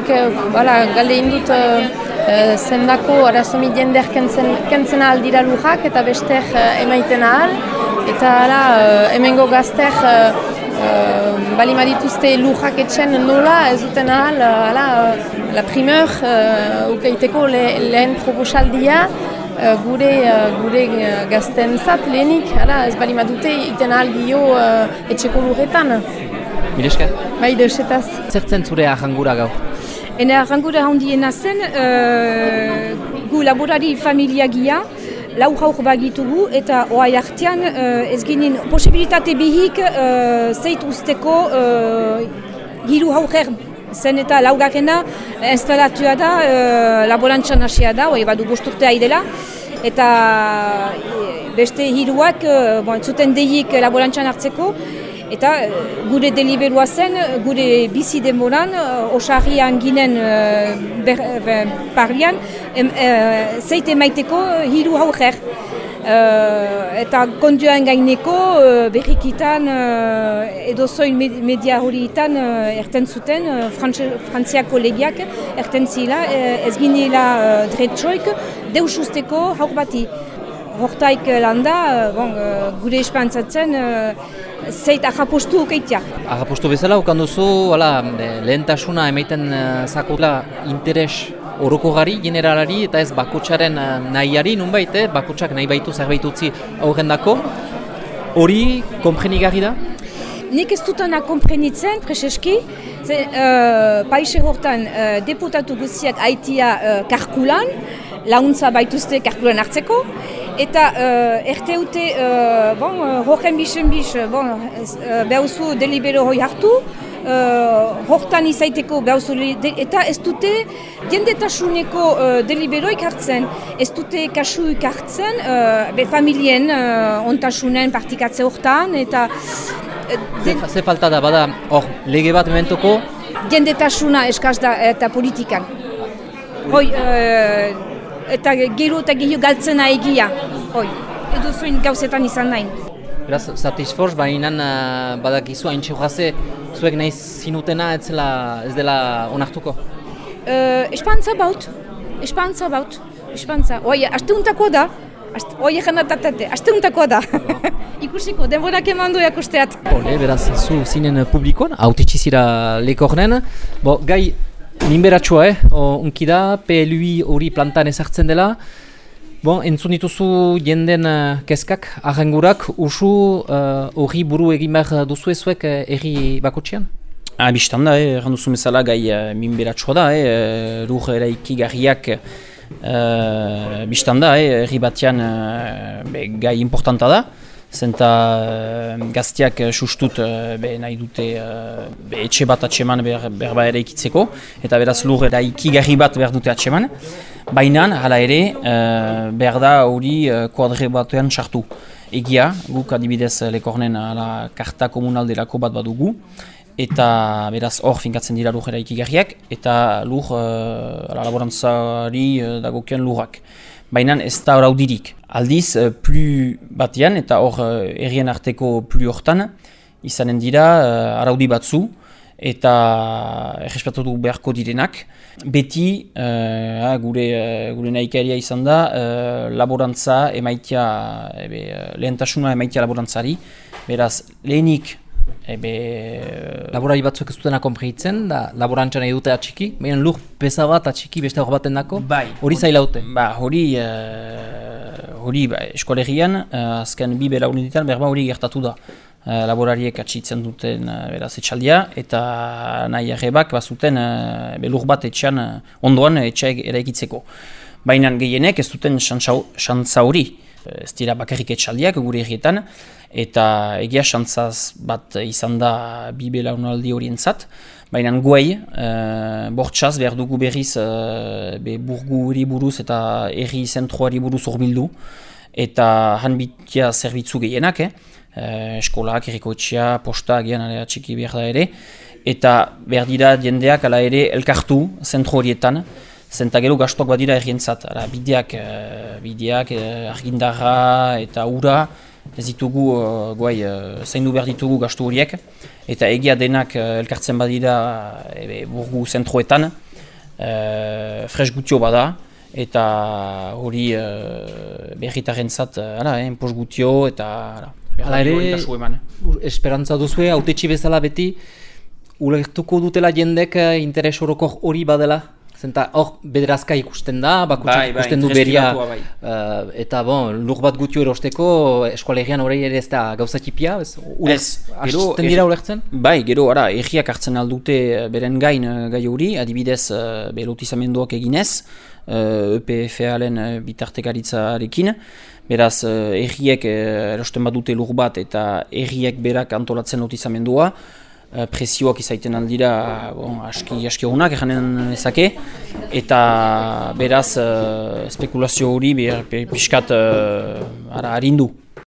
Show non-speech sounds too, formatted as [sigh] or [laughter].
nuke, bala, galde indut uh, uh, zendako arazomi jender kentzen, kentzen aldira lujak eta bester uh, emaiten ahal. Eta hala, uh, emengo gazter uh, uh, bali madituzte lujak etxen nola ez duten ahal, uh, hala, uh, la primeur uh, ukeiteko le, lehen proposaldia gure, gure gazten zat lehenik, hala, ez bali madute iten ahal gio uh, etxeko lurretan. Mileska? Bai, desetaz. Zertzen zure ahangura gau? Ene ahangura handiena zen, uh, gu laborari familia gia, lau hauk bagitugu eta oai artean uh, ez ginen posibilitate behik uh, zeit usteko uh, hiru hauker zen eta laugarrena instalatua da, uh, laborantxan hasia da, oai badu bosturtea idela eta beste hiruak, uh, bon, zuten deik laborantxan hartzeko, Eta eh, gure deliberua zen, gure bizi demoran, eh, osarrian ginen uh, ber, ber, parlian, em, uh, zeite maiteko hiru hauger. Uh, eta konduan gaineko uh, berrikitan uh, edo zoin media horietan uh, erten zuten, uh, frantziako legiak erten zila, uh, ez ginela uh, dretsoik, deus haur bati. Hortaik landa, uh, bon, uh, gure espantzatzen, uh, zeit agapostu okeitia. Agapostu bezala, okan duzu, ala, lehentasuna emaiten uh, interes oroko gari, generalari, eta ez bakotxaren uh, nahiari, nunbait, eh? bakotxak nahi baitu zerbait utzi aurren dako. Hori, komprenigarri da? Nik ez dutana komprenitzen, preseski, ze, uh, paise hortan uh, deputatu guztiak haitia uh, karkulan, launtza baituzte karkulan hartzeko, eta uh, erteute, uh, bon, uh, horren bisen bis, bon, uh, behauzu delibero hoi hartu, uh, hortan izaiteko behauzu, eta ez dute jendetasuneko uh, deliberoik hartzen, ez dute kasuik hartzen, uh, be familien uh, ontasunen partikatze hortan, eta... Uh, Ze falta da, bada, hor, lege bat mementoko? Jendetasuna eskaz da eta politikan. Hoi, uh, eta gero eta gehiago galtzena egia. Hoi, edo zuen gauzetan izan nahi. Beraz, satisforz, baina uh, badakizu hain txuhaze, zuek nahi zinutena ez, zela, ez dela onartuko? Uh, espantza baut, espantza baut, espantza. Hoi, aste untakoa da, hoi egin atatate, aste untakoa da. [laughs] Ikusiko, denborak eman duak usteat. Ole, beraz, zu zinen publikoan, haute txizira lekornen. Bo, gai, Minberatsua, eh? Unki da, PLUI hori plantan ezartzen dela. Bon, entzun dituzu jenden uh, kezkak, ahangurak, usu eh, hori uh, buru egin behar duzu ezuek uh, erri bakotxean? Ah, Bistan da, eh, duzu bezala gai uh, minberatsua da, eh, lur eraiki garriak uh, bistan da, eh, erri batean uh, gai importanta da zenta uh, gaztiak uh, sustut uh, be, nahi dute uh, be, etxe bat atseman behar, behar ere ikitzeko eta beraz lur eta ikigarri bat behar dute atseman baina hala ere uh, behar da hori uh, kuadre batean sartu. Egia, guk adibidez lekornen ala karta komunalderako bat badugu eta beraz hor finkatzen dira lur ikigarriak eta lur uh, laborantzari uh, dagokien lurrak baina ez da horaudirik. Aldiz, uh, plu batean eta hor uh, errien arteko plu hortan, izanen dira uh, araudi batzu eta errespetatu beharko direnak. Beti, uh, gure, uh, gure nahikaria izan da, uh, laborantza emaitia, ebe, lehentasuna emaitia laborantzari. Beraz, lehenik Ebe... Laborari batzuk ez dutena komprehitzen, da laborantzan nahi dute atxiki, baina lur peza bat atxiki beste hor baten dako, bai, hori zaila dute. Ba, hori, uh, hori ba, eskolegian, uh, azken bi bela ditan, berba hori gertatu da. Uh, laborariek atxitzen duten uh, beraz etxaldia, eta nahi arrebak bazuten uh, lur bat etxean uh, ondoan etxeak eraikitzeko. Baina gehienek ez duten xantza hori, ez dira bakarrik etxaldiak gure egietan, eta egia xantzaz bat izan da bi belaunaldi horientzat, baina guai, e, bortxaz behar dugu berriz e, be burgu buruz eta erri zentroari buruz urbildu, eta han bitia zerbitzu gehienak, eh? E, eskolak, errikoetxea, posta, gian alea txiki behar da ere, eta behar dira jendeak ala ere elkartu zentro horietan, Zenta gero gastuak badira errientzat, bideak, bideak, argindarra eta ura, ez ditugu uh, guai, uh, zaindu behar ditugu gastu horiek. Eta egia denak uh, elkartzen badira ebe, burgu zentroetan e, fresh gutio bada, eta hori e, berritaren zat, ara, eh, pos gutio, eta Hala ere, esperantza duzue, autetxi bezala beti, ulertuko dutela jendek interes horoko hori badela Zenta hor bederazka ikusten da, bakutsak bai, bai, ikusten du beria bai. uh, eta bon, lur bat gutu erosteko eskualegian hori ere ez da gauzatipia, ez? Ez, gero, dira ulertzen? Bai, gero, ara, egiak hartzen aldute eh, beren gain uh, gai hori, adibidez uh, belotizamenduak eginez, uh, EPF-alen uh, bitartekaritzarekin, beraz, uh, erosten bat dute lur bat eta egiek berak antolatzen lotizamendua, Eh, presioak izaiten aldira bon, aski, aski honak eganen ezake eta beraz uh, spekulazio hori pixkat uh, harindu.